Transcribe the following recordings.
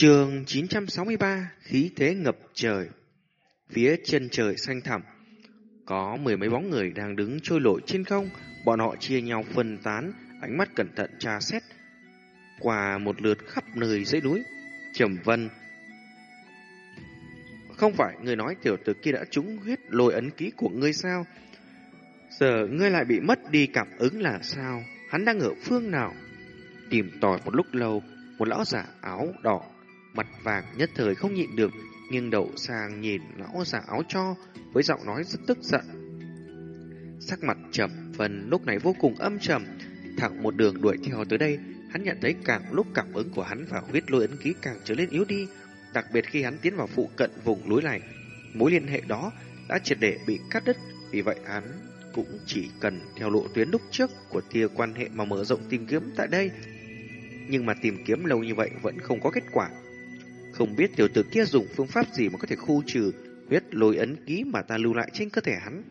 Trường 963 Khí thế ngập trời. Phía chân trời xanh thẳm, Có mười mấy bóng người đang đứng trôi nổi trên không. Bọn họ chia nhau phân tán, Ánh mắt cẩn thận tra xét Qua một lượt khắp nơi dãy núi. Trầm Vân, Không phải, người nói tiểu tử kia đã trúng huyết lôi ấn ký của ngươi sao? Giờ ngươi lại bị mất đi cảm ứng là sao? Hắn đang ở phương nào? Tìm tòi một lúc lâu, Một lão giả áo đỏ Mặt vàng nhất thời không nhịn được, nghiêng đầu sang nhìn lão giả áo cho, Với giọng nói rất tức giận. Sắc mặt trầm phần lúc này vô cùng âm trầm. Thẳng một đường đuổi theo tới đây, Hắn nhận thấy càng lúc cảm ứng của hắn và huyết lôi ấn ký càng trở nên yếu đi, Đặc biệt khi hắn tiến vào phụ cận vùng núi này. Mối liên hệ đó đã triệt để bị cắt đứt, Vì vậy hắn cũng chỉ cần theo lộ tuyến lúc trước của tia quan hệ mà mở rộng tìm kiếm tại đây. Nhưng mà tìm kiếm lâu như vậy vẫn không có kết quả. Không biết tiểu tử kia dùng phương pháp gì mà có thể khu trừ huyết lôi ấn ký mà ta lưu lại trên cơ thể hắn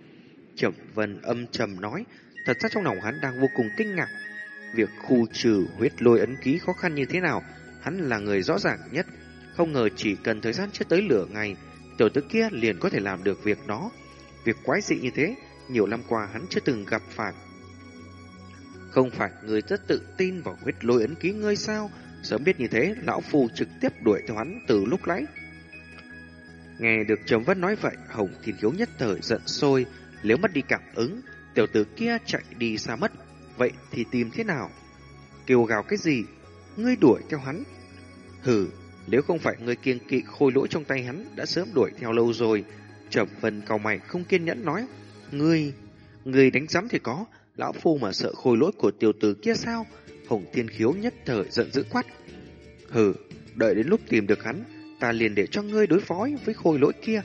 Trầm Vân âm trầm nói Thật ra trong lòng hắn đang vô cùng kinh ngạc Việc khu trừ huyết lôi ấn ký khó khăn như thế nào, hắn là người rõ ràng nhất. Không ngờ chỉ cần thời gian chưa tới lửa ngày, tiểu tử kia liền có thể làm được việc đó. Việc quái dị như thế, nhiều năm qua hắn chưa từng gặp phải. Không phải người rất tự tin vào huyết lôi ấn ký ngươi sao? Sớm biết như thế, lão phu trực tiếp đuổi theo hắn từ lúc nãy. Nghe được Trầm Vân nói vậy, Hồng Thiên Khiếu nhất thời giận sôi, nếu mất đi cảm ứng, tiểu tử kia chạy đi xa mất, Vậy thì tìm thế nào? Kêu gào cái gì? Ngươi đuổi theo hắn. Hừ, nếu không phải ngươi kiêng kỵ khôi lỗi trong tay hắn đã sớm đuổi theo lâu rồi. Trầm vân cầu mày không kiên nhẫn nói. Ngươi, ngươi đánh giấm thì có. Lão phu mà sợ khôi lỗi của tiểu tử kia sao? Hồng Thiên Khiếu nhất thời giận dữ quát. Hừ, đợi đến lúc tìm được hắn, ta liền để cho ngươi đối phó với khôi lỗi kia.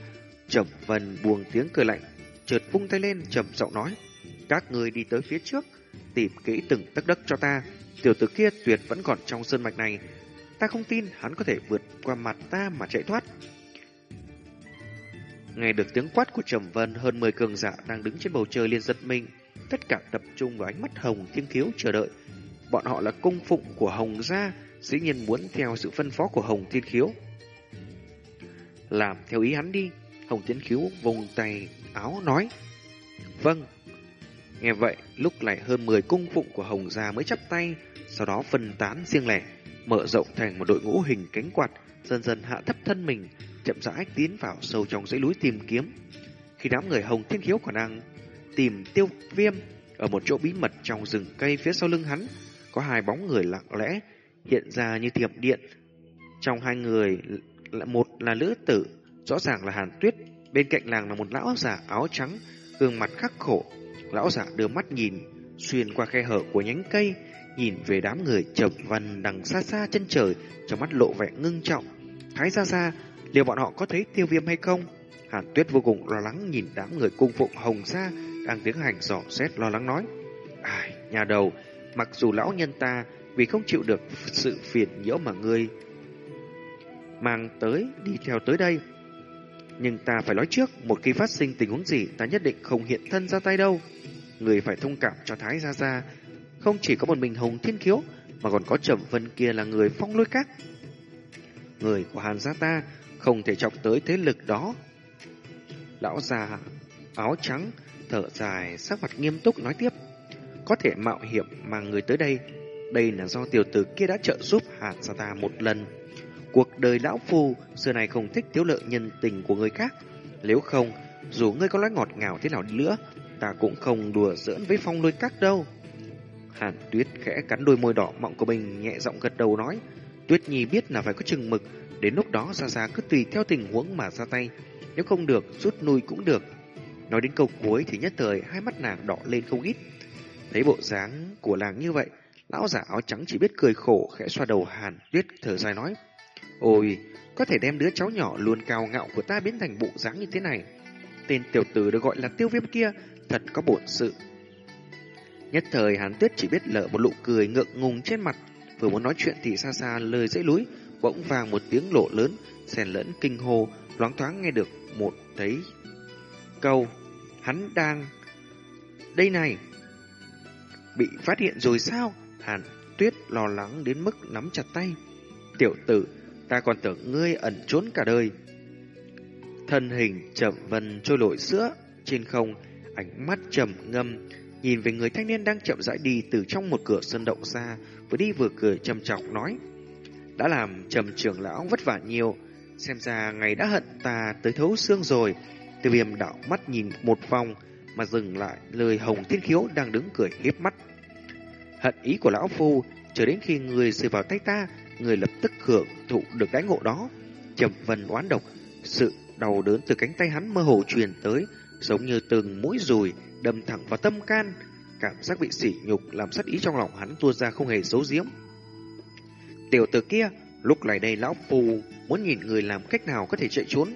Trầm vân buông tiếng cười lạnh, chợt vung tay lên trầm giọng nói. Các ngươi đi tới phía trước, tìm kỹ từng tấc đất cho ta. Tiểu tử kia tuyệt vẫn còn trong sơn mạch này. Ta không tin hắn có thể vượt qua mặt ta mà chạy thoát. Nghe được tiếng quát của Trầm Vân, hơn 10 cường giả đang đứng trên bầu trời liền giật mình. Tất cả tập trung vào ánh mắt Hồng Thiên Khiếu chờ đợi. Bọn họ là cung phụng của Hồng gia, dĩ nhiên muốn theo sự phân phó của Hồng Thiên Khiếu. Làm theo ý hắn đi. Hồng Thiên Khiếu vùng tay áo nói. Vâng, Nghe vậy, lúc lại hơn 10 cung phụng của Hồng Gia mới chắp tay, sau đó phân tán riêng lẻ, mở rộng thành một đội ngũ hình cánh quạt, dần dần hạ thấp thân mình, chậm rãi tiến vào sâu trong dãy núi tìm kiếm. Khi đám người Hồng Thiên Khiếu còn đang tìm tiêu viêm ở một chỗ bí mật trong rừng cây phía sau lưng hắn, có hai bóng người lặng lẽ hiện ra như thiểm điện. Trong hai người, một là nữ tử, rõ ràng là Hàn Tuyết, bên cạnh làng là một lão già áo trắng, gương mặt khắc khổ, Lão giả đưa mắt nhìn xuyên qua khe hở của nhánh cây, nhìn về đám người chậm văn đằng xa xa chân trời, trong mắt lộ vẻ ngưng trọng. Thái ra ra, liệu bọn họ có thấy tiêu viêm hay không? Hàn Tuyết vô cùng lo lắng nhìn đám người cung phụng hồng xa đang tiến hành dò xét lo lắng nói. Ai, nhà đầu, mặc dù lão nhân ta vì không chịu được sự phiền nhiễu mà ngươi mang tới đi theo tới đây, nhưng ta phải nói trước, một khi phát sinh tình huống gì, ta nhất định không hiện thân ra tay đâu. Người phải thông cảm cho Thái Gia Gia. Không chỉ có một mình Hồng Thiên Khiếu, mà còn có Trầm Vân kia là người phong lôi các. Người của Hàn Gia ta không thể trọng tới thế lực đó. Lão già áo trắng thở dài sắc mặt nghiêm túc nói tiếp. Có thể mạo hiểm mà người tới đây, đây là do tiểu tử kia đã trợ giúp Hàn Gia ta một lần. Cuộc đời lão phu xưa này không thích thiếu lợi nhân tình của người khác. Nếu không, dù ngươi có nói ngọt ngào thế nào đi nữa, ta cũng không đùa giỡn với phong lôi các đâu. Hàn Tuyết khẽ cắn đôi môi đỏ mọng của mình nhẹ giọng gật đầu nói. Tuyết Nhi biết là phải có chừng mực, đến lúc đó ra ra cứ tùy theo tình huống mà ra tay. Nếu không được, rút nuôi cũng được. Nói đến câu cuối thì nhất thời hai mắt nàng đỏ lên không ít. Thấy bộ dáng của làng như vậy, lão giả áo trắng chỉ biết cười khổ khẽ xoa đầu Hàn Tuyết thở dài nói. Ôi, có thể đem đứa cháu nhỏ luôn cao ngạo của ta biến thành bộ dáng như thế này. Tên tiểu tử được gọi là tiêu viêm kia, thật có bổn sự. Nhất thời Hàn tuyết chỉ biết lỡ một nụ cười ngượng ngùng trên mặt, vừa muốn nói chuyện thì xa xa lời dãy lúi bỗng vàng một tiếng lộ lớn, xèn lẫn kinh hô, loáng thoáng nghe được một thấy câu, hắn đang... Đây này! Bị phát hiện rồi sao? Hàn tuyết lo lắng đến mức nắm chặt tay. Tiểu tử, ta còn tưởng ngươi ẩn trốn cả đời. Thân hình chậm vần trôi nổi sữa trên không, ánh mắt trầm ngâm, nhìn về người thanh niên đang chậm rãi đi từ trong một cửa sân động ra, vừa đi vừa cười trầm trọng nói: "Đã làm Trầm trưởng lão vất vả nhiều, xem ra ngày đã hận ta tới thấu xương rồi." Tiêu Viêm đảo mắt nhìn một vòng mà dừng lại lời Hồng Thiên Khiếu đang đứng cười hiếp mắt. Hận ý của lão phu, chờ đến khi người rơi vào tay ta, người lập tức hưởng thụ được đãi ngộ đó. Trầm vân oán độc, sự đau đớn từ cánh tay hắn mơ hồ truyền tới, giống như từng mũi dùi đâm thẳng vào tâm can. Cảm giác bị sỉ nhục làm sát ý trong lòng hắn tuôn ra không hề giấu giếm. Tiểu tử kia, lúc này đây lão phù muốn nhìn người làm cách nào có thể chạy trốn.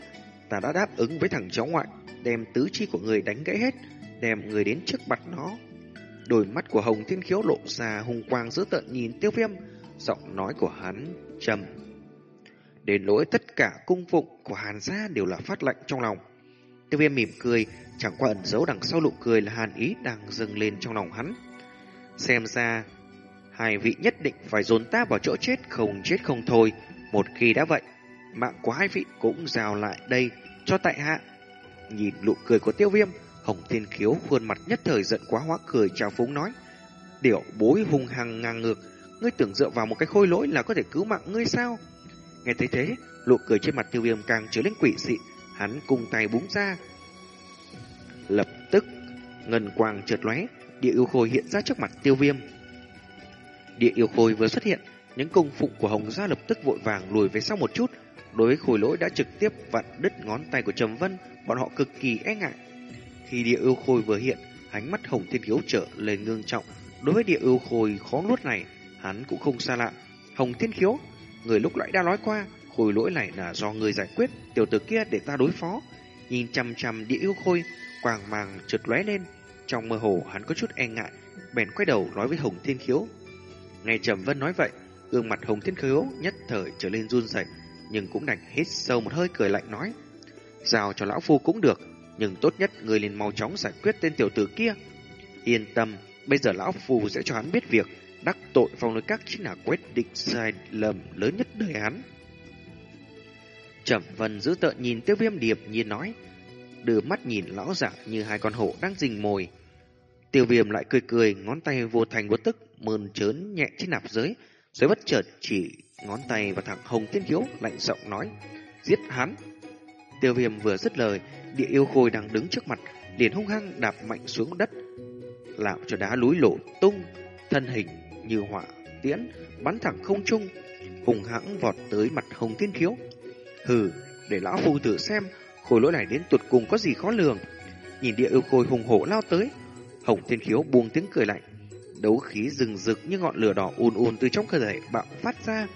Ta đã đáp ứng với thằng cháu ngoại, đem tứ chi của người đánh gãy hết, đem người đến trước mặt nó. Đôi mắt của Hồng Thiên Khiếu lộ ra hung quang dữ tợn nhìn tiêu viêm, giọng nói của hắn trầm. Đến lỗi tất cả cung phụng của Hàn gia đều là phát lệnh trong lòng. Tiêu viêm mỉm cười, chẳng qua ẩn giấu đằng sau nụ cười là hàn ý đang dâng lên trong lòng hắn. Xem ra, hai vị nhất định phải dồn ta vào chỗ chết không chết không thôi. Một khi đã vậy, mạng của hai vị cũng rào lại đây cho tại hạ. Nhìn nụ cười của tiêu viêm, Hồng Thiên Khiếu khuôn mặt nhất thời giận quá hóa cười chào phúng nói. Điệu bối hung hăng ngang ngược, ngươi tưởng dựa vào một cái khôi lỗi là có thể cứu mạng ngươi sao? Nghe thấy thế, nụ cười trên mặt tiêu viêm càng trở lên quỷ dị, hắn cung tay búng ra. Lập tức, ngân quang chợt lóe, địa yêu khôi hiện ra trước mặt tiêu viêm. Địa yêu khôi vừa xuất hiện, những công phụng của Hồng Gia lập tức vội vàng lùi về sau một chút. Đối với khôi lỗi đã trực tiếp vặn đứt ngón tay của Trầm Vân, bọn họ cực kỳ e ngại. Khi địa yêu khôi vừa hiện, ánh mắt Hồng Thiên Khiếu trở lên ngương trọng. Đối với địa yêu khôi khó nuốt này, hắn cũng không xa lạ. Hồng Thiên Khiếu, người lúc nãy đã nói qua, khôi lỗi này là do người giải quyết, tiểu tử kia để ta đối phó. Nhìn chằm chằm địa yêu khôi, quàng màng trượt lóe lên. Trong mơ hồ hắn có chút e ngại, bèn quay đầu nói với Hồng Thiên Khiếu. Nghe Trầm Vân nói vậy, gương mặt Hồng Thiên Khiếu nhất thời trở lên run rẩy, nhưng cũng đành hít sâu một hơi cười lạnh nói: "Giao cho lão phu cũng được, nhưng tốt nhất người liền mau chóng giải quyết tên tiểu tử kia. Yên tâm, bây giờ lão phu sẽ cho hắn biết việc đắc tội phong lôi các chính là quyết định sai lầm lớn nhất đời hắn." Trầm Vân giữ tợn nhìn Tiêu Viêm điệp nhiên nói, đưa mắt nhìn lão giả như hai con hổ đang rình mồi. Tiêu Viêm lại cười cười, ngón tay vô thành vô tức, mơn trớn nhẹ trên nạp giới, rồi bất chợt chỉ ngón tay vào thẳng Hồng Thiên Hiếu, lạnh giọng nói, giết hắn. Tiêu Viêm vừa dứt lời, địa yêu khôi đang đứng trước mặt, liền hung hăng đạp mạnh xuống đất, làm cho đá lúi lổ tung, thân hình như hỏa tiễn bắn thẳng không trung, hùng hãng vọt tới mặt Hồng Thiên Khiếu. Hừ, để lão phu thử xem khối lỗi này đến tuột cùng có gì khó lường. Nhìn địa yêu khôi hùng hổ lao tới, Hồng Thiên Khiếu buông tiếng cười lạnh. Đấu khí rừng rực như ngọn lửa đỏ ùn ùn từ trong cơ thể bạo phát ra.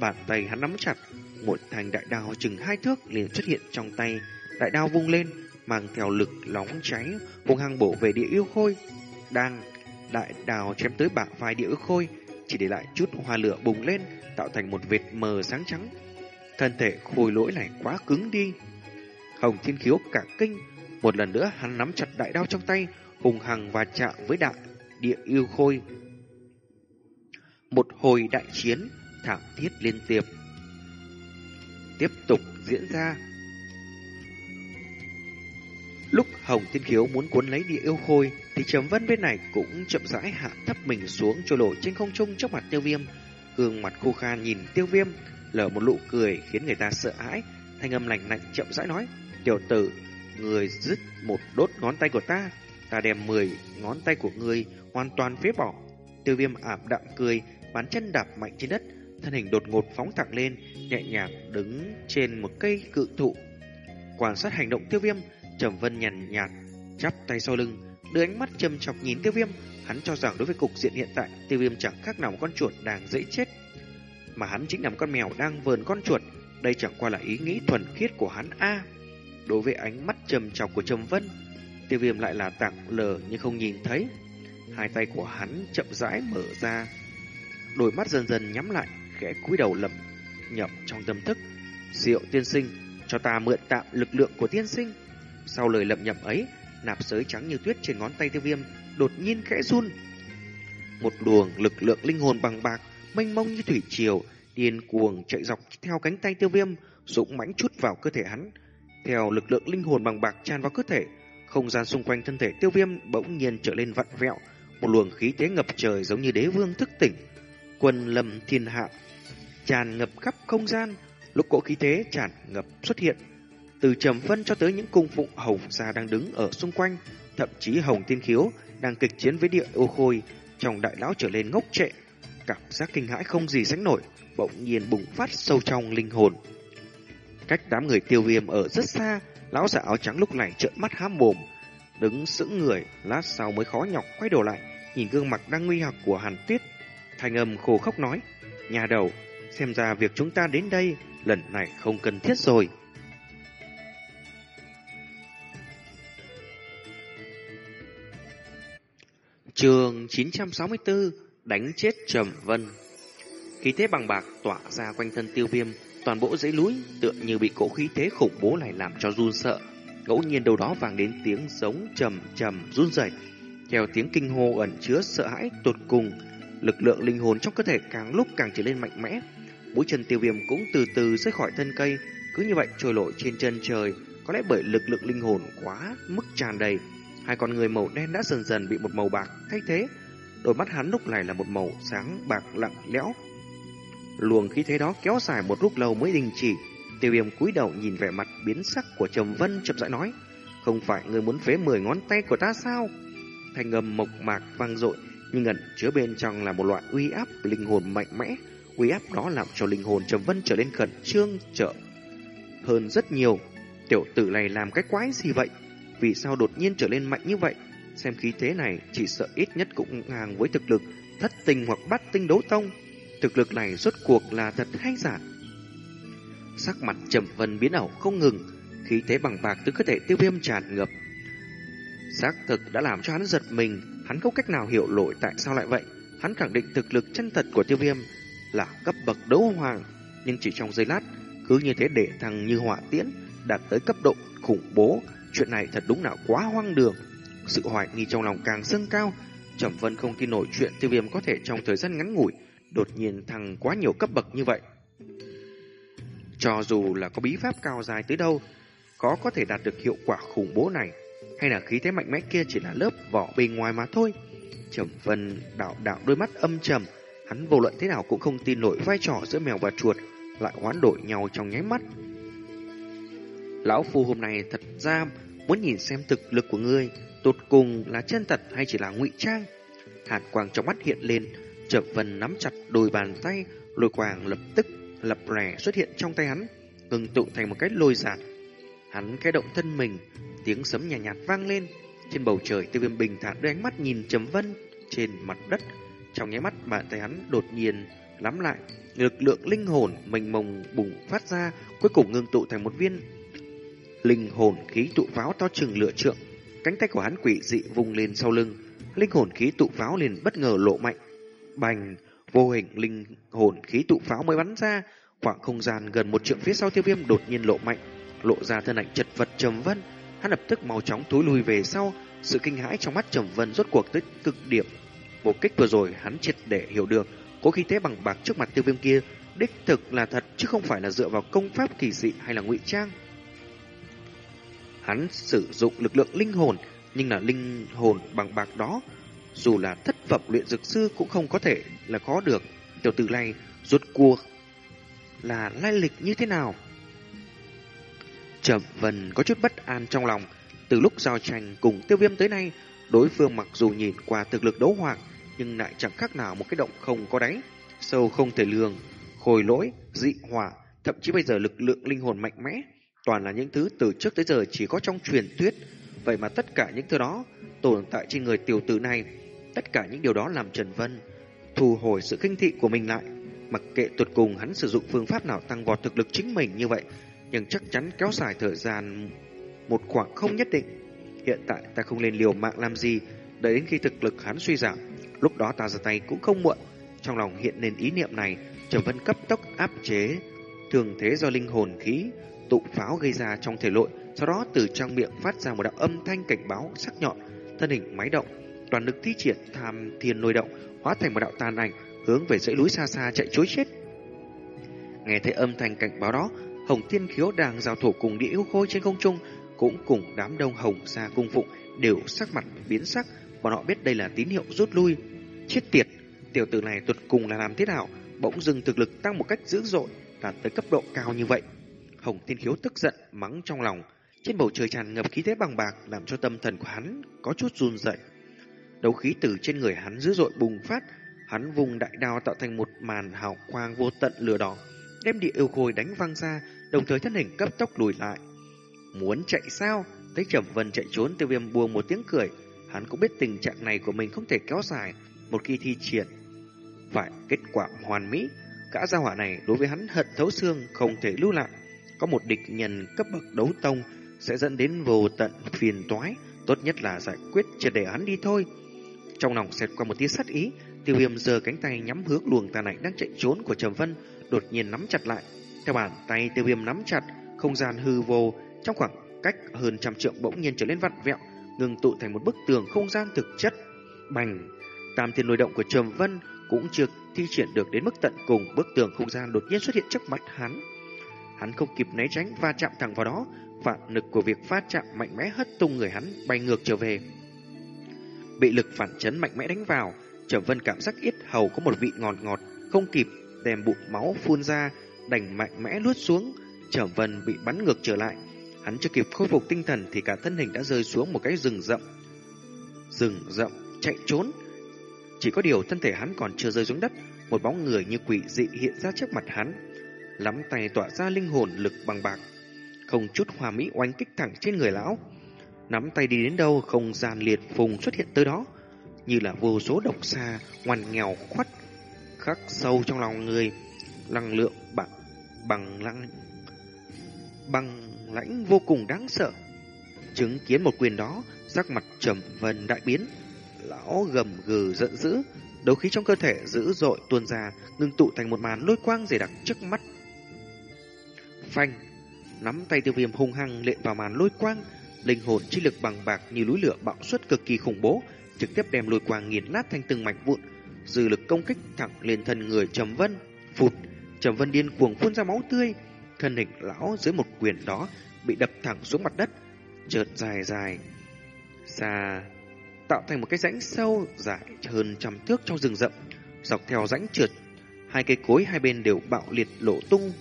Bàn tay hắn nắm chặt, một thanh đại đao chừng hai thước liền xuất hiện trong tay. Đại đao vung lên, mang theo lực nóng cháy, hung hăng bổ về địa yêu khôi. Đang, đại đao chém tới bả vai địa yêu khôi, chỉ để lại chút hoa lửa bùng lên, tạo thành một vệt mờ sáng trắng. Thân thể khôi lỗi này quá cứng đi. Hồng Thiên Khiếu cả kinh, một lần nữa hắn nắm chặt đại đao trong tay, hùng hằng và chạm với đại địa yêu khôi. Một hồi đại chiến thảm thiết liên tiếp tiếp tục diễn ra. Lúc Hồng Thiên Khiếu muốn cuốn lấy địa yêu khôi, thì Trầm Vân bên này cũng chậm rãi hạ thấp mình xuống trôi nổi trên không trung trước mặt Tiêu Viêm. Gương mặt khô khan nhìn Tiêu Viêm, lở một nụ cười khiến người ta sợ hãi. Thanh âm lạnh lạnh chậm rãi nói: "Tiểu tử, người dứt một đốt ngón tay của ta, ta đem 10 ngón tay của ngươi hoàn toàn phế bỏ." Tiêu Viêm ảm đạm cười, bắn chân đạp mạnh trên đất, thân hình đột ngột phóng thẳng lên, nhẹ nhàng đứng trên một cây cự thụ. Quan sát hành động Tiêu Viêm, Trầm Vân nhàn nhạt, chắp tay sau lưng, đưa ánh mắt châm chọc nhìn Tiêu Viêm, hắn cho rằng đối với cục diện hiện tại, Tiêu Viêm chẳng khác nào một con chuột đang dễ chết, mà hắn chính là một con mèo đang vờn con chuột, đây chẳng qua là ý nghĩ thuần khiết của hắn a. đối với ánh mắt trầm chọc của Trầm Vân, Tiêu Viêm lại là tặng lờ nhưng không nhìn thấy. Hai tay của hắn chậm rãi mở ra, đôi mắt dần dần nhắm lại, khẽ cúi đầu lẩm nhẩm trong tâm thức. Diệu tiên sinh, cho ta mượn tạm lực lượng của tiên sinh. Sau lời lẩm nhẩm ấy, nạp sới trắng như tuyết trên ngón tay tiêu viêm đột nhiên khẽ run. Một luồng lực lượng linh hồn bằng bạc, mênh mông như thủy triều, điên cuồng chạy dọc theo cánh tay tiêu viêm, dũng mãnh chút vào cơ thể hắn. Theo lực lượng linh hồn bằng bạc tràn vào cơ thể, không gian xung quanh thân thể tiêu viêm bỗng nhiên trở lên vặn vẹo, một luồng khí thế ngập trời giống như đế vương thức tỉnh. Quân lâm thiên hạ, tràn ngập khắp không gian, lúc cỗ khí thế tràn ngập xuất hiện. Từ trầm phân cho tới những cung phụng hồng gia đang đứng ở xung quanh, thậm chí hồng tiên khiếu đang kịch chiến với địa ô khôi, trong đại lão trở lên ngốc trệ. Cảm giác kinh hãi không gì sánh nổi, bỗng nhiên bùng phát sâu trong linh hồn. Cách đám người tiêu viêm ở rất xa, lão giả áo trắng lúc này trợn mắt há mồm, đứng sững người, lát sau mới khó nhọc quay đầu lại, nhìn gương mặt đang nguy hoặc của Hàn Tuyết. Thanh âm khô khóc nói, nhà đầu, xem ra việc chúng ta đến đây lần này không cần thiết rồi. Trường 964 Đánh chết Trầm Vân. Khí thế bằng bạc tỏa ra quanh thân tiêu viêm Toàn bộ dãy núi tựa như bị cỗ khí thế khủng bố này làm cho run sợ. Ngẫu nhiên đâu đó vang đến tiếng giống trầm trầm run rẩy Theo tiếng kinh hô ẩn chứa sợ hãi tột cùng. Lực lượng linh hồn trong cơ thể càng lúc càng trở lên mạnh mẽ. Mũi chân tiêu viêm cũng từ từ rơi khỏi thân cây, Cứ như vậy trôi lội trên chân trời, Có lẽ bởi lực lượng linh hồn quá mức tràn đầy. Hai con người màu đen đã dần dần bị một màu bạc thay thế. Đôi mắt hắn lúc này là một màu sáng bạc lặng lẽo. Luồng khí thế đó kéo dài một lúc lâu mới đình chỉ. Tiêu viêm cúi đầu nhìn vẻ mặt biến sắc của Trầm Vân chậm rãi nói, Không phải người muốn phế mười ngón tay của ta sao? Thành âm mộc mạc vang dội. Nhưng ẩn chứa bên trong là một loại uy áp linh hồn mạnh mẽ. Uy áp đó làm cho linh hồn Trầm Vân trở nên khẩn trương, trợ. Hơn rất nhiều, Tiểu tử này làm cái quái gì vậy? Vì sao đột nhiên trở lên mạnh như vậy? Xem khí thế này, chỉ sợ ít nhất cũng ngang với thực lực Thất tình hoặc bát tinh đấu tông. Thực lực này rốt cuộc là thật hay giả? Sắc mặt trầm vân biến ảo không ngừng, Khí thế bằng bạc từ cơ thể tiêu viêm tràn ngập. Xác thực đã làm cho hắn giật mình. Hắn không cách nào hiểu lỗi tại sao lại vậy. Hắn khẳng định thực lực chân thật của tiêu viêm Là cấp bậc đấu hoàng Nhưng chỉ trong giây lát Cứ như thế để thằng như họa tiễn Đạt tới cấp độ khủng bố. Chuyện này thật đúng là quá hoang đường. Sự hoài nghi trong lòng càng dâng cao Trầm Vân không tin nổi chuyện tiêu viêm có thể trong thời gian ngắn ngủi Đột nhiên thăng quá nhiều cấp bậc như vậy. Cho dù là có bí pháp cao dài tới đâu, có có thể đạt được hiệu quả khủng bố này, hay là khí thế mạnh mẽ kia chỉ là lớp vỏ bên ngoài mà thôi. Trầm Vân đạo đạo đôi mắt âm trầm, hắn vô luận thế nào cũng không tin nổi vai trò giữa mèo và chuột lại hoán đổi nhau trong nháy mắt. Lão Phu hôm nay thật ra muốn nhìn xem thực lực của ngươi tột cùng là chân thật hay chỉ là ngụy trang. Hàn quang trong mắt hiện lên, Trầm Vân nắm chặt đôi bàn tay, lôi quang lập tức lập lẻ xuất hiện trong tay hắn, ngừng tụ thành một cái lôi giạt. Hắn khẽ động thân mình, tiếng sấm nhạt, nhạt vang lên. Trên bầu trời, tiêu viêm bình thản đưa ánh mắt nhìn chấm vân trên mặt đất. Trong nháy mắt, bàn tay hắn đột nhiên lắm lại, lực lượng linh hồn mênh mông bùng phát ra, cuối cùng ngưng tụ thành một viên linh hồn khí tụ pháo to chừng lửa trượng. Cánh tay của hắn quỷ dị vùng lên sau lưng, linh hồn khí tụ pháo liền bất ngờ lộ mạnh. Bành, Vô hình linh hồn khí tụ pháo mới bắn ra, khoảng không gian gần một trượng phía sau tiêu viêm đột nhiên lộ mạnh, lộ ra thân ảnh chật vật trầm vân. Hắn lập tức mau chóng túi lùi về sau, sự kinh hãi trong mắt trầm vân rốt cuộc tới cực điểm. Một kích vừa rồi hắn triệt để hiểu được, cố khí thế bằng bạc trước mặt tiêu viêm kia, đích thực là thật chứ không phải là dựa vào công pháp kỳ dị hay là ngụy trang. Hắn sử dụng lực lượng linh hồn, nhưng là linh hồn bằng bạc đó dù là thất phẩm luyện dược sư cũng không có thể là có được. Tiểu tử này rốt cuộc là lai lịch như thế nào? Trầm Vân có chút bất an trong lòng. Từ lúc giao tranh cùng tiêu viêm tới nay, đối phương mặc dù nhìn qua thực lực đấu hoàng, nhưng lại chẳng khác nào một cái động không có đáy, sâu không thể lường, khôi lỗi, dị hỏa, thậm chí bây giờ lực lượng linh hồn mạnh mẽ, toàn là những thứ từ trước tới giờ chỉ có trong truyền thuyết. Vậy mà tất cả những thứ đó tồn tại trên người tiểu tử này Tất cả những điều đó làm Trần Vân thu hồi sự kinh thị của mình lại. Mặc kệ tuột cùng hắn sử dụng phương pháp nào tăng vọt thực lực chính mình như vậy, nhưng chắc chắn kéo dài thời gian một khoảng không nhất định. Hiện tại ta không lên liều mạng làm gì, đợi đến khi thực lực hắn suy giảm, lúc đó ta ra tay cũng không muộn. Trong lòng hiện lên ý niệm này, Trần Vân cấp tốc áp chế thường thế do linh hồn khí tụ pháo gây ra trong thể lội, sau đó từ trong miệng phát ra một đạo âm thanh cảnh báo sắc nhọn, thân hình máy động toàn lực thi triển tham thiên lôi động, hóa thành một đạo tàn ảnh, hướng về dãy núi xa xa chạy chối chết. Nghe thấy âm thanh cảnh báo đó, Hồng Thiên Khiếu đang giao thủ cùng địa yêu khôi trên không trung, cũng cùng đám đông hồng gia cung phụng đều sắc mặt biến sắc, bọn họ biết đây là tín hiệu rút lui. Chết tiệt, tiểu tử này tuột cùng là làm thế nào, bỗng dưng thực lực tăng một cách dữ dội, đạt tới cấp độ cao như vậy. Hồng Thiên Khiếu tức giận, mắng trong lòng, trên bầu trời tràn ngập khí thế bằng bạc làm cho tâm thần của hắn có chút run rẩy. Đấu khí từ trên người hắn dữ dội bùng phát, hắn vùng đại đao tạo thành một màn hào quang vô tận lửa đỏ, đem địa yêu khôi đánh văng ra, đồng thời thân hình cấp tốc lùi lại. Muốn chạy sao? Thấy Trầm Vân chạy trốn, Tiêu Viêm buông một tiếng cười, hắn cũng biết tình trạng này của mình không thể kéo dài, một khi thi triển phải kết quả hoàn mỹ, cả gia hỏa này đối với hắn hận thấu xương không thể lưu lại. Có một địch nhân cấp bậc đấu tông sẽ dẫn đến vô tận phiền toái, tốt nhất là giải quyết triệt để hắn đi thôi. Trong lòng xẹt qua một tia sát ý, Tiêu Viêm giơ cánh tay nhắm hướng luồng tà này đang chạy trốn của Trầm Vân, đột nhiên nắm chặt lại. Theo bàn tay Tiêu Viêm nắm chặt, không gian hư vô trong khoảng cách hơn trăm trượng bỗng nhiên trở lên vặn vẹo, ngừng tụ thành một bức tường không gian thực chất. Bành, tam thiên lôi động của Trầm Vân cũng chưa thi triển được đến mức tận cùng, bức tường không gian đột nhiên xuất hiện trước mặt hắn. Hắn không kịp né tránh va chạm thẳng vào đó, phản lực của việc va chạm mạnh mẽ hất tung người hắn bay ngược trở về. Bị lực phản chấn mạnh mẽ đánh vào, Trầm Vân cảm giác ít hầu có một vị ngọt ngọt, không kịp đem bụng máu phun ra, đành mạnh mẽ luốt xuống. Trầm Vân bị bắn ngược trở lại, hắn chưa kịp khôi phục tinh thần thì cả thân hình đã rơi xuống một cái rừng rậm. Rừng rậm chạy trốn, chỉ có điều thân thể hắn còn chưa rơi xuống đất, một bóng người như quỷ dị hiện ra trước mặt hắn, lắm tay tỏa ra linh hồn lực bằng bạc, không chút hòa mỹ oanh kích thẳng trên người lão. Nắm tay đi đến đâu, không gian liệt phùng xuất hiện tới đó, như là vô số độc xa, ngoằn nghèo khoắt khắc sâu trong lòng người, năng lượng bằng bằng lăng bằng lãnh vô cùng đáng sợ. Chứng kiến một quyền đó, sắc mặt trầm vần đại biến, lão gầm gừ giận dữ, đấu khí trong cơ thể dữ dội tuôn ra, ngưng tụ thành một màn lôi quang dày đặc trước mắt. Phanh, nắm tay tiêu viêm hung hăng lệ vào màn lôi quang, linh hồn chi lực bằng bạc như núi lửa bạo suất cực kỳ khủng bố, trực tiếp đem lôi quang nghiền nát thành từng mảnh vụn, dư lực công kích thẳng lên thân người Trầm Vân. Phụt, Trầm Vân điên cuồng phun ra máu tươi, thân hình lão dưới một quyền đó bị đập thẳng xuống mặt đất, chợt dài dài xa tạo thành một cái rãnh sâu dài hơn trăm thước trong rừng rậm. Dọc theo rãnh trượt, hai cây cối hai bên đều bạo liệt lộ tung,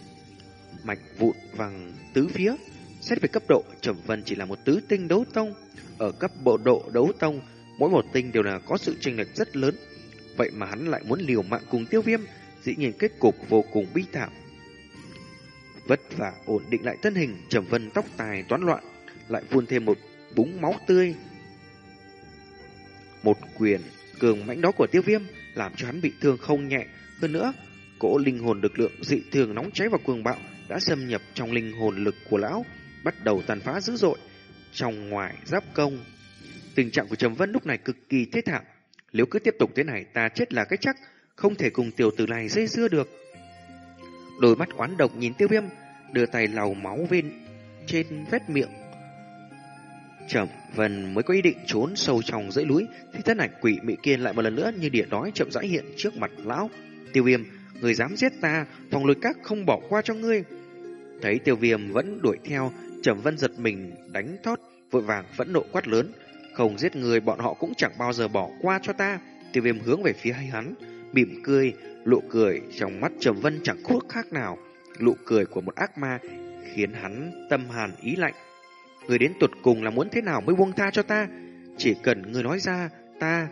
mạch vụn vàng tứ phía. Xét về cấp độ, Trầm Vân chỉ là một tứ tinh đấu tông. Ở cấp bộ độ đấu tông, mỗi một tinh đều là có sự chênh lệch rất lớn. Vậy mà hắn lại muốn liều mạng cùng tiêu viêm, dĩ nhiên kết cục vô cùng bi thảm. Vất vả ổn định lại thân hình, Trầm Vân tóc tài toán loạn, lại phun thêm một búng máu tươi một quyền cường mãnh đó của tiêu viêm làm cho hắn bị thương không nhẹ. Hơn nữa, cỗ linh hồn lực lượng dị thường nóng cháy và cuồng bạo đã xâm nhập trong linh hồn lực của lão, bắt đầu tàn phá dữ dội. Trong ngoài giáp công, tình trạng của Trầm Vân lúc này cực kỳ thế thảm. Nếu cứ tiếp tục thế này ta chết là cái chắc, không thể cùng tiểu tử này dây dưa được. Đôi mắt oán độc nhìn tiêu viêm, đưa tay lau máu bên trên vết miệng Trầm Vân mới có ý định trốn sâu trong dãy núi thì thân ảnh quỷ mị kiên lại một lần nữa như địa đói chậm rãi hiện trước mặt lão. Tiêu Viêm, người dám giết ta, phòng lôi các không bỏ qua cho ngươi. Thấy Tiêu Viêm vẫn đuổi theo, Trầm Vân giật mình đánh thót, vội vàng vẫn nộ quát lớn, không giết người bọn họ cũng chẳng bao giờ bỏ qua cho ta. Tiêu Viêm hướng về phía hắn, mỉm cười, lộ cười trong mắt Trầm Vân chẳng khuất khác nào, lộ cười của một ác ma khiến hắn tâm hàn ý lạnh. Người đến tuột cùng là muốn thế nào mới buông tha cho ta? Chỉ cần người nói ra, ta...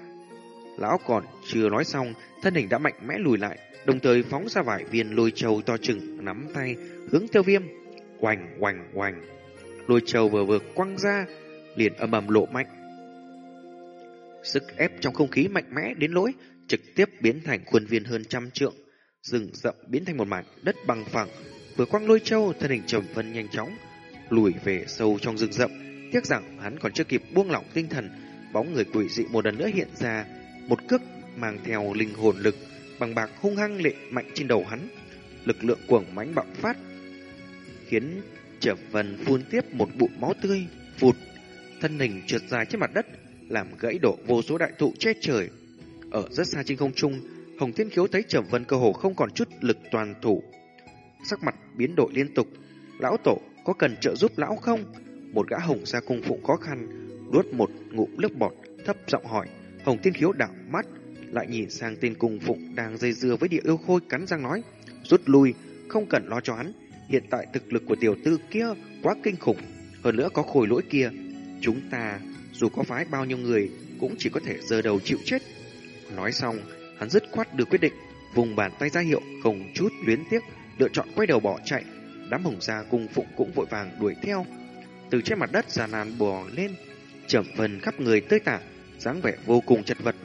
Lão còn chưa nói xong, thân hình đã mạnh mẽ lùi lại, đồng thời phóng ra vài viên lôi châu to chừng, nắm tay, hướng tiêu viêm. Oành, oành, oành. Lôi châu vừa vừa quăng ra, liền âm ầm lộ mạnh. Sức ép trong không khí mạnh mẽ đến lỗi, trực tiếp biến thành khuôn viên hơn trăm trượng. Rừng rậm biến thành một mảnh đất bằng phẳng. Vừa quăng lôi châu, thân hình trầm vân nhanh chóng, lùi về sâu trong rừng rậm. Tiếc rằng hắn còn chưa kịp buông lỏng tinh thần, bóng người quỷ dị một lần nữa hiện ra, một cước mang theo linh hồn lực bằng bạc hung hăng lệ mạnh trên đầu hắn. Lực lượng cuồng mãnh bạo phát khiến Trầm Vân phun tiếp một bụng máu tươi, phụt, thân hình trượt dài trên mặt đất, làm gãy đổ vô số đại thụ che trời. Ở rất xa trên không trung, Hồng Thiên Khiếu thấy Trầm Vân cơ hồ không còn chút lực toàn thủ. sắc mặt biến đổi liên tục. Lão tổ có cần trợ giúp lão không? Một gã hồng gia cung phụng khó khăn, đuốt một ngụm nước bọt, thấp giọng hỏi. Hồng Thiên Khiếu đảo mắt, lại nhìn sang tên cung phụng đang dây dưa với địa yêu khôi cắn răng nói. Rút lui, không cần lo cho hắn. Hiện tại thực lực của tiểu tư kia quá kinh khủng. Hơn nữa có khôi lỗi kia. Chúng ta, dù có phái bao nhiêu người, cũng chỉ có thể giơ đầu chịu chết. Nói xong, hắn dứt khoát đưa quyết định, vùng bàn tay ra hiệu, không chút luyến tiếc, lựa chọn quay đầu bỏ chạy. Đám hồng gia cùng phụng cũng vội vàng đuổi theo. Từ trên mặt đất già nàn bò lên, chậm phần khắp người tơi tả, dáng vẻ vô cùng chật vật.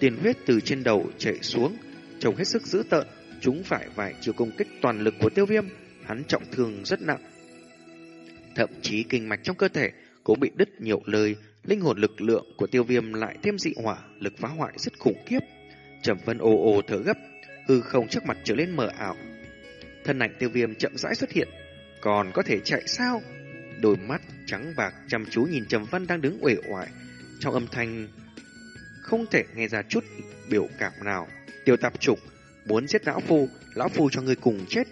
Tiền huyết từ trên đầu chảy xuống, trông hết sức dữ tợn, chúng phải vài chiều công kích toàn lực của tiêu viêm, hắn trọng thương rất nặng. Thậm chí kinh mạch trong cơ thể cũng bị đứt nhiều lời, linh hồn lực lượng của tiêu viêm lại thêm dị hỏa, lực phá hoại rất khủng khiếp. Trầm Vân ồ ồ thở gấp, hư không trước mặt trở lên mờ ảo. Thân ảnh tiêu viêm chậm rãi xuất hiện, còn có thể chạy sao? Đôi mắt trắng bạc chăm chú nhìn Trầm Vân đang đứng uể oải, trong âm thanh không thể nghe ra chút biểu cảm nào. Tiêu tạp trục, muốn giết lão phu, lão phu cho người cùng chết.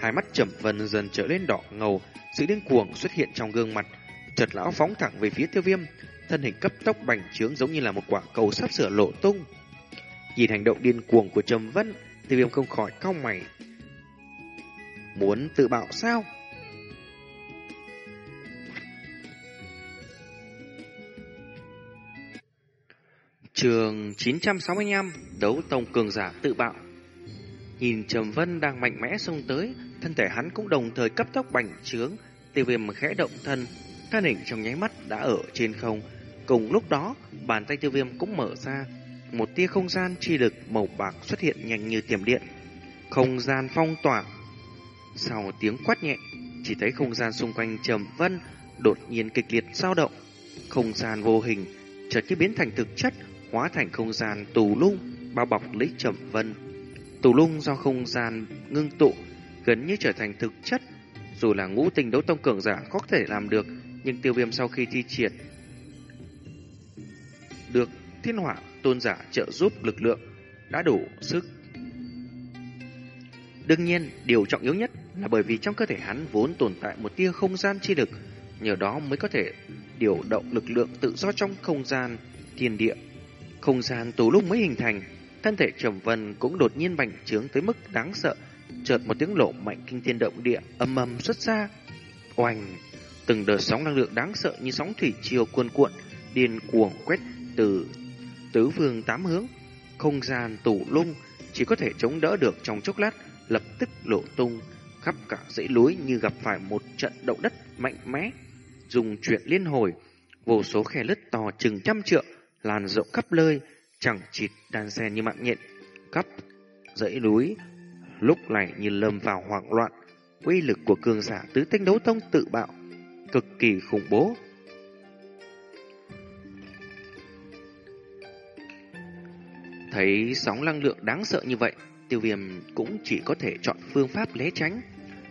Hai mắt Trầm Vân dần trở lên đỏ ngầu, sự điên cuồng xuất hiện trong gương mặt. Chợt lão phóng thẳng về phía tiêu viêm, thân hình cấp tốc bành trướng giống như là một quả cầu sắp sửa lộ tung. Nhìn hành động điên cuồng của Trầm Vân, tiêu viêm không khỏi cau mày. Muốn tự bạo sao? Trường 965 Đấu Tông Cường Giả tự bạo Nhìn Trầm Vân đang mạnh mẽ xông tới Thân thể hắn cũng đồng thời cấp tốc bành trướng Tiêu viêm khẽ động thân Thân hình trong nháy mắt đã ở trên không. Cùng lúc đó Bàn tay tiêu viêm cũng mở ra. Một tia không gian chi lực màu bạc xuất hiện nhanh như tiềm điện. Không gian phong tỏa. Sau tiếng quát nhẹ Chỉ thấy không gian xung quanh Trầm Vân Đột nhiên kịch liệt dao động. Không gian vô hình chợt như biến thành thực chất hóa thành không gian tù lung bao bọc lấy trầm vân. Tù lung do không gian ngưng tụ gần như trở thành thực chất. Dù là ngũ tình đấu tông cường giả có thể làm được, nhưng tiêu viêm sau khi thi triển được thiên hỏa tôn giả trợ giúp lực lượng đã đủ sức. Đương nhiên, điều trọng yếu nhất là bởi vì trong cơ thể hắn vốn tồn tại một tia không gian chi lực, nhờ đó mới có thể điều động lực lượng tự do trong không gian thiên địa không gian tù lúc mới hình thành, thân thể Trầm Vân cũng đột nhiên bành trướng tới mức đáng sợ. Chợt một tiếng lộ mạnh kinh thiên động địa âm âm xuất ra. Oanh! Từng đợt sóng năng lượng đáng sợ như sóng thủy triều cuồn cuộn, điên cuồng quét từ tứ phương tám hướng. Không gian tủ lung chỉ có thể chống đỡ được trong chốc lát, lập tức lộ tung, khắp cả dãy núi như gặp phải một trận động đất mạnh mẽ. Dùng chuyện liên hồi, vô số khe lứt to chừng trăm trượng, lan rộng khắp nơi, chẳng chịt đan xen như mạng nhện, khắp dãy núi, lúc này như lâm vào hoảng loạn. Uy lực của cường giả tứ tinh đấu tông tự bạo, cực kỳ khủng bố. Thấy sóng năng lượng đáng sợ như vậy, tiêu viêm cũng chỉ có thể chọn phương pháp lé tránh.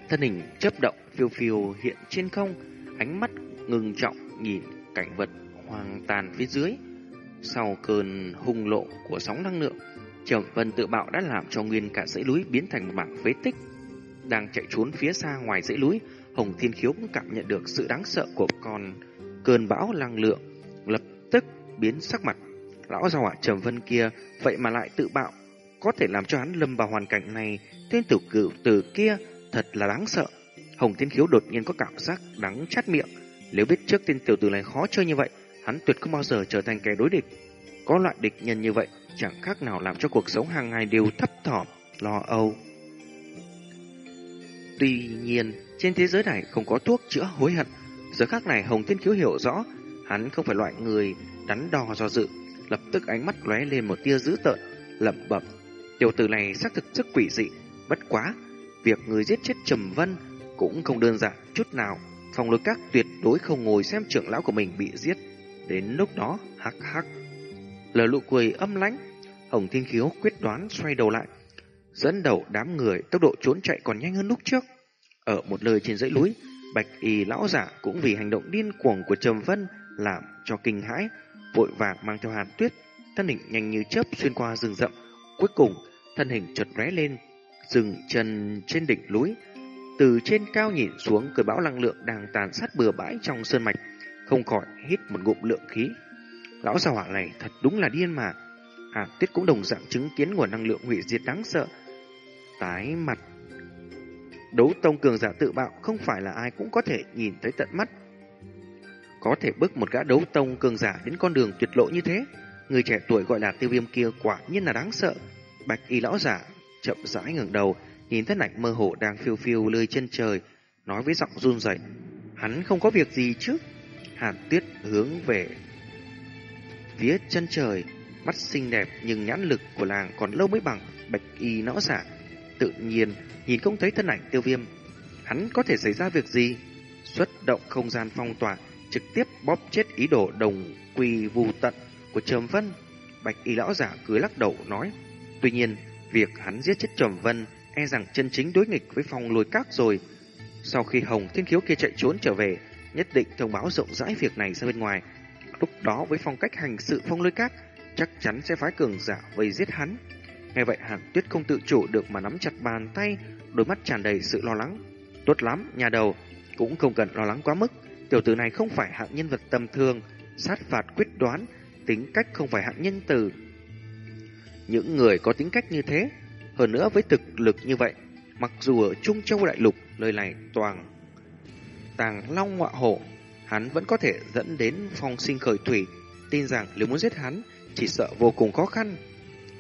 Thân hình chấp động phiêu phiêu hiện trên không, ánh mắt ngừng trọng nhìn cảnh vật hoang tàn phía dưới. Sau cơn hung lộ của sóng năng lượng, Trầm Vân tự bạo đã làm cho nguyên cả dãy núi biến thành một mảng phế tích. Đang chạy trốn phía xa ngoài dãy núi, Hồng Thiên Khiếu cũng cảm nhận được sự đáng sợ của con cơn bão năng lượng, lập tức biến sắc mặt. Lão già hỏa Trầm Vân kia vậy mà lại tự bạo, có thể làm cho hắn lâm vào hoàn cảnh này, tên tử cửu từ kia thật là đáng sợ. Hồng Thiên Khiếu đột nhiên có cảm giác đắng chát miệng, nếu biết trước tên tiểu tử này khó chơi như vậy, hắn tuyệt không bao giờ trở thành kẻ đối địch. Có loại địch nhân như vậy, chẳng khác nào làm cho cuộc sống hàng ngày đều thấp thỏm, lo âu. Tuy nhiên, trên thế giới này không có thuốc chữa hối hận. Giờ khác này Hồng Thiên kiếu hiểu rõ, hắn không phải loại người đắn đo do dự, lập tức ánh mắt lóe lên một tia dữ tợn, lẩm bẩm. Tiểu tử này xác thực rất quỷ dị, bất quá, việc người giết chết Trầm Vân cũng không đơn giản chút nào. Phòng lực các tuyệt đối không ngồi xem trưởng lão của mình bị giết. Đến lúc đó, hắc hắc. Lời lụ cười âm lãnh, Hồng Thiên Khiếu quyết đoán xoay đầu lại, dẫn đầu đám người tốc độ trốn chạy còn nhanh hơn lúc trước. Ở một nơi trên dãy núi, Bạch Y lão giả cũng vì hành động điên cuồng của Trầm Vân làm cho kinh hãi, vội vàng mang theo Hàn Tuyết, thân hình nhanh như chớp xuyên qua rừng rậm, cuối cùng thân hình chợt lóe lên, dừng chân trên đỉnh núi, từ trên cao nhìn xuống cơn bão năng lượng đang tàn sát bừa bãi trong sơn mạch, không khỏi hít một ngụm lượng khí. Lão già hỏa này thật đúng là điên mà. Hàn Tuyết cũng đồng dạng chứng kiến nguồn năng lượng hủy diệt đáng sợ. Tái mặt Đấu tông cường giả tự bạo không phải là ai cũng có thể nhìn thấy tận mắt. Có thể bước một gã đấu tông cường giả đến con đường tuyệt lộ như thế. Người trẻ tuổi gọi là tiêu viêm kia quả nhiên là đáng sợ. Bạch y lão giả chậm rãi ngẩng đầu, nhìn thân ảnh mơ hồ đang phiêu phiêu lơi chân trời, nói với giọng run rẩy, hắn không có việc gì chứ? Hàn Tuyết hướng về phía chân trời, mắt xinh đẹp nhưng nhãn lực của làng còn lâu mới bằng bạch y lão giả. Tự nhiên nhìn không thấy thân ảnh tiêu viêm, hắn có thể xảy ra việc gì? Xuất động không gian phong tỏa, trực tiếp bóp chết ý đồ đồng quy vu tận của Trầm Vân. Bạch y lão giả cười lắc đầu nói, tuy nhiên Việc hắn giết chết Trầm Vân e rằng chân chính đối nghịch với phong lôi các rồi. Sau khi Hồng Thiên Khiếu kia chạy trốn trở về, nhất định thông báo rộng rãi việc này ra bên ngoài. Lúc đó với phong cách hành sự phong lôi các, chắc chắn sẽ phái cường giả vây giết hắn. Nghe vậy Hàn Tuyết không tự chủ được mà nắm chặt bàn tay, đôi mắt tràn đầy sự lo lắng. Tốt lắm, nhà đầu, cũng không cần lo lắng quá mức. Tiểu tử này không phải hạng nhân vật tầm thường, sát phạt quyết đoán, tính cách không phải hạng nhân từ, những người có tính cách như thế, hơn nữa với thực lực như vậy, mặc dù ở Trung Châu Đại Lục, nơi này toàn tàng long ngọa hổ, hắn vẫn có thể dẫn đến phong sinh khởi thủy, tin rằng nếu muốn giết hắn, chỉ sợ vô cùng khó khăn.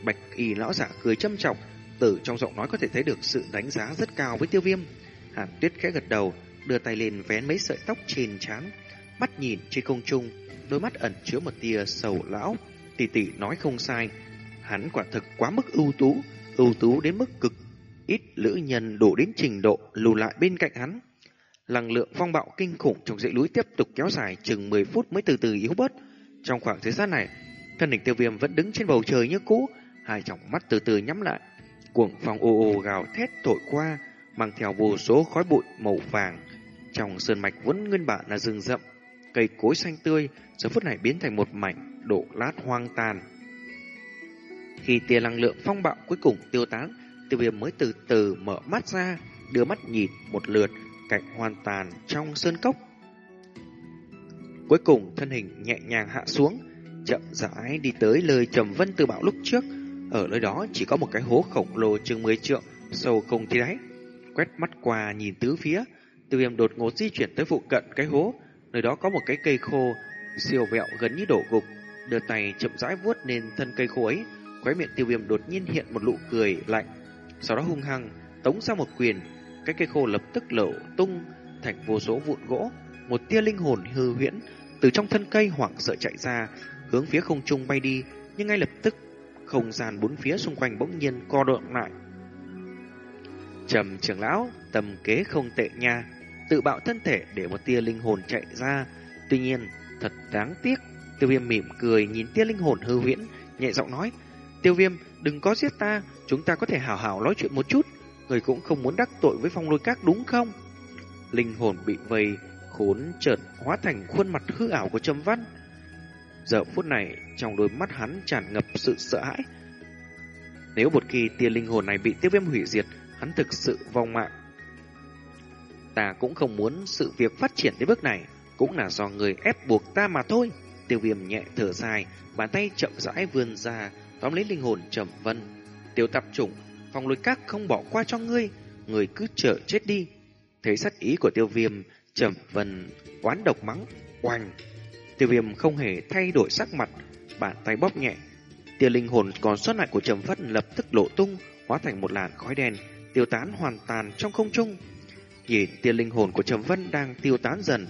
Bạch y lão giả cười châm trọng, từ trong giọng nói có thể thấy được sự đánh giá rất cao với tiêu viêm. Hàn tuyết khẽ gật đầu, đưa tay lên vén mấy sợi tóc trên trán, mắt nhìn trên không trung, đôi mắt ẩn chứa một tia sầu lão. Tỷ tỷ nói không sai, Hắn quả thực quá mức ưu tú, ưu tú đến mức cực ít lữ nhân đủ đến trình độ lùi lại bên cạnh hắn. lăng lượng phong bạo kinh khủng trong dãy núi tiếp tục kéo dài chừng 10 phút mới từ từ yếu bớt. Trong khoảng thời gian này, thân hình tiêu viêm vẫn đứng trên bầu trời như cũ, hai tròng mắt từ từ nhắm lại. Cuồng phong ô ô gào thét thổi qua, mang theo vô số khói bụi màu vàng. Trong sơn mạch vẫn nguyên bản là rừng rậm, cây cối xanh tươi, giờ phút này biến thành một mảnh đổ lát hoang tàn. Khi tia năng lượng phong bạo cuối cùng tiêu tán, tiêu viêm mới từ từ mở mắt ra, đưa mắt nhìn một lượt cảnh hoàn toàn trong sơn cốc. Cuối cùng thân hình nhẹ nhàng hạ xuống, chậm rãi đi tới lời trầm vân từ bão lúc trước. Ở nơi đó chỉ có một cái hố khổng lồ chừng 10 trượng, sâu không thấy đáy. Quét mắt qua nhìn tứ phía, tiêu viêm đột ngột di chuyển tới phụ cận cái hố. Nơi đó có một cái cây khô, siêu vẹo gần như đổ gục. Đưa tay chậm rãi vuốt lên thân cây khô ấy, Khóe miệng tiêu viêm đột nhiên hiện một nụ cười lạnh Sau đó hung hăng Tống ra một quyền Cái cây khô lập tức lẩu tung Thành vô số vụn gỗ Một tia linh hồn hư huyễn Từ trong thân cây hoảng sợ chạy ra Hướng phía không trung bay đi Nhưng ngay lập tức không gian bốn phía xung quanh bỗng nhiên co động lại Trầm trưởng lão Tầm kế không tệ nha Tự bạo thân thể để một tia linh hồn chạy ra Tuy nhiên thật đáng tiếc Tiêu viêm mỉm cười nhìn tia linh hồn hư huyễn Nhẹ giọng nói Tiêu viêm, đừng có giết ta, chúng ta có thể hào hào nói chuyện một chút. Người cũng không muốn đắc tội với phong lôi các đúng không? Linh hồn bị vây, khốn chợt hóa thành khuôn mặt hư ảo của Trầm Văn. Giờ phút này, trong đôi mắt hắn tràn ngập sự sợ hãi. Nếu một khi tia linh hồn này bị tiêu viêm hủy diệt, hắn thực sự vong mạng. Ta cũng không muốn sự việc phát triển đến bước này, cũng là do người ép buộc ta mà thôi. Tiêu viêm nhẹ thở dài, bàn tay chậm rãi vươn ra, tóm lấy linh hồn trầm vân. tiêu tạp chủng, phòng lôi các không bỏ qua cho ngươi, người cứ chờ chết đi. Thấy sát ý của tiêu viêm, trầm vân oán độc mắng, oanh. Tiêu viêm không hề thay đổi sắc mặt, bàn tay bóp nhẹ. Tia linh hồn còn sót lại của trầm vân lập tức lộ tung, hóa thành một làn khói đen, tiêu tán hoàn toàn trong không trung. Nhìn tia linh hồn của Trầm Vân đang tiêu tán dần,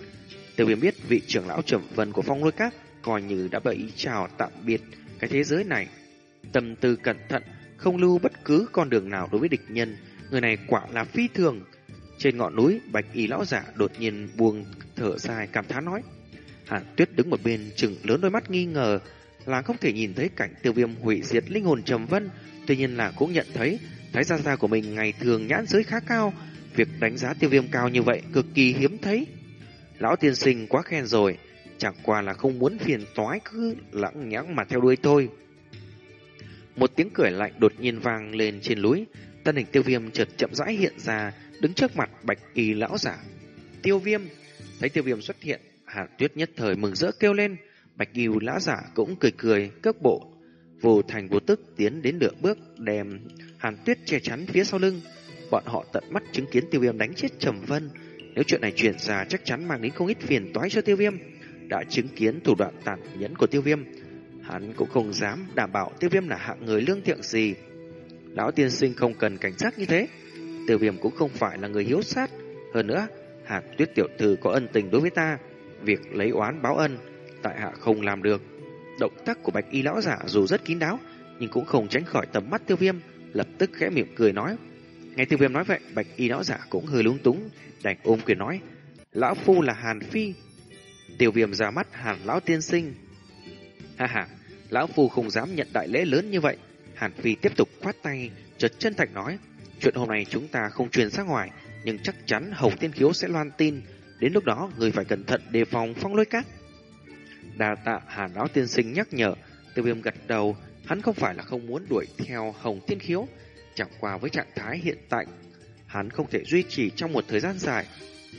Tiêu viêm biết vị trưởng lão Trầm Vân của phong lôi các coi như đã bị chào tạm biệt cái thế giới này tâm tư cẩn thận, không lưu bất cứ con đường nào đối với địch nhân. Người này quả là phi thường. Trên ngọn núi, bạch y lão giả đột nhiên buông thở dài cảm thán nói. Hàn tuyết đứng một bên chừng lớn đôi mắt nghi ngờ là không thể nhìn thấy cảnh tiêu viêm hủy diệt linh hồn trầm vân. Tuy nhiên là cũng nhận thấy thái gia gia của mình ngày thường nhãn giới khá cao. Việc đánh giá tiêu viêm cao như vậy cực kỳ hiếm thấy. Lão tiên sinh quá khen rồi, chẳng qua là không muốn phiền toái cứ lãng nhãng mà theo đuôi thôi. Một tiếng cười lạnh đột nhiên vang lên trên núi, thân hình tiêu viêm chợt chậm rãi hiện ra, đứng trước mặt bạch y lão giả. Tiêu viêm, thấy tiêu viêm xuất hiện, hàn tuyết nhất thời mừng rỡ kêu lên, bạch y lão giả cũng cười cười, cước bộ, vô thành vô tức tiến đến nửa bước, đem hàn tuyết che chắn phía sau lưng. Bọn họ tận mắt chứng kiến tiêu viêm đánh chết Trầm Vân, nếu chuyện này truyền ra chắc chắn mang đến không ít phiền toái cho tiêu viêm. Đã chứng kiến thủ đoạn tàn nhẫn của tiêu viêm, hắn cũng không dám đảm bảo tiêu viêm là hạng người lương thiện gì. Lão tiên sinh không cần cảnh giác như thế. Tiêu viêm cũng không phải là người hiếu sát. Hơn nữa, Hàn tuyết tiểu thư có ân tình đối với ta. Việc lấy oán báo ân, tại hạ không làm được. Động tác của bạch y lão giả dù rất kín đáo, nhưng cũng không tránh khỏi tầm mắt tiêu viêm, lập tức khẽ mỉm cười nói. Nghe tiêu viêm nói vậy, bạch y lão giả cũng hơi lúng túng, đành ôm quyền nói. Lão phu là Hàn Phi. Tiêu viêm ra mắt Hàn lão tiên sinh. Ha ha, lão phu không dám nhận đại lễ lớn như vậy. Hàn Phi tiếp tục quát tay, chợt chân thành nói. Chuyện hôm nay chúng ta không truyền ra ngoài, nhưng chắc chắn Hồng Tiên Khiếu sẽ loan tin. Đến lúc đó, người phải cẩn thận đề phòng phong lôi cát. Đà tạ Hàn lão tiên sinh nhắc nhở, tiêu viêm gật đầu, hắn không phải là không muốn đuổi theo Hồng Thiên Khiếu, chẳng qua với trạng thái hiện tại, hắn không thể duy trì trong một thời gian dài.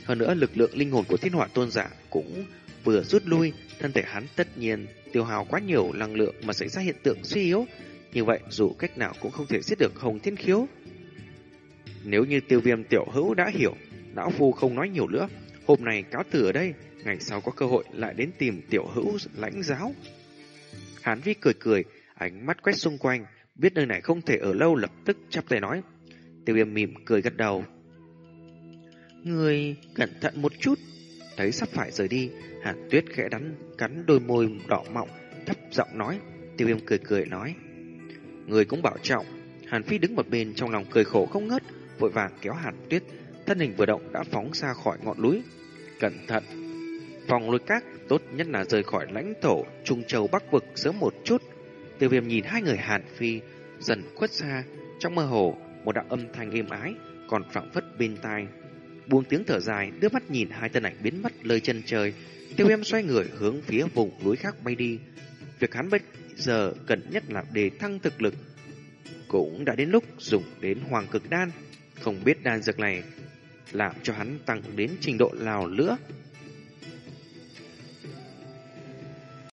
Hơn nữa lực lượng linh hồn của thiên họa tôn giả cũng vừa rút lui, thân thể hắn tất nhiên tiêu hao quá nhiều năng lượng mà xảy ra hiện tượng suy yếu. Như vậy dù cách nào cũng không thể giết được Hồng Thiên Khiếu. Nếu như tiêu viêm tiểu hữu đã hiểu, lão phu không nói nhiều nữa. Hôm nay cáo từ ở đây, ngày sau có cơ hội lại đến tìm tiểu hữu lãnh giáo. Hán Vi cười cười, ánh mắt quét xung quanh, biết nơi này không thể ở lâu lập tức chắp tay nói. Tiêu viêm mỉm cười gật đầu. Người cẩn thận một chút. Thấy sắp phải rời đi, hàn tuyết khẽ đắn cắn đôi môi đỏ mọng, thấp giọng nói. Tiêu viêm cười cười nói. Người cũng bảo trọng. Hàn Phi đứng một bên trong lòng cười khổ không ngớt, vội vàng kéo hàn tuyết. Thân hình vừa động đã phóng ra khỏi ngọn núi. Cẩn thận. Phòng lôi các tốt nhất là rời khỏi lãnh thổ Trung Châu Bắc Vực sớm một chút. Tiêu viêm nhìn hai người Hàn Phi dần khuất xa, trong mơ hồ một đạo âm thanh êm ái còn phảng phất bên tai. Buông tiếng thở dài, đưa mắt nhìn hai tên ảnh biến mất lơi chân trời. Tiêu viêm xoay người hướng phía vùng núi khác bay đi. Việc hắn bây giờ cần nhất là để thăng thực lực. Cũng đã đến lúc dùng đến hoàng cực đan. Không biết đan dược này làm cho hắn tăng đến trình độ nào nữa.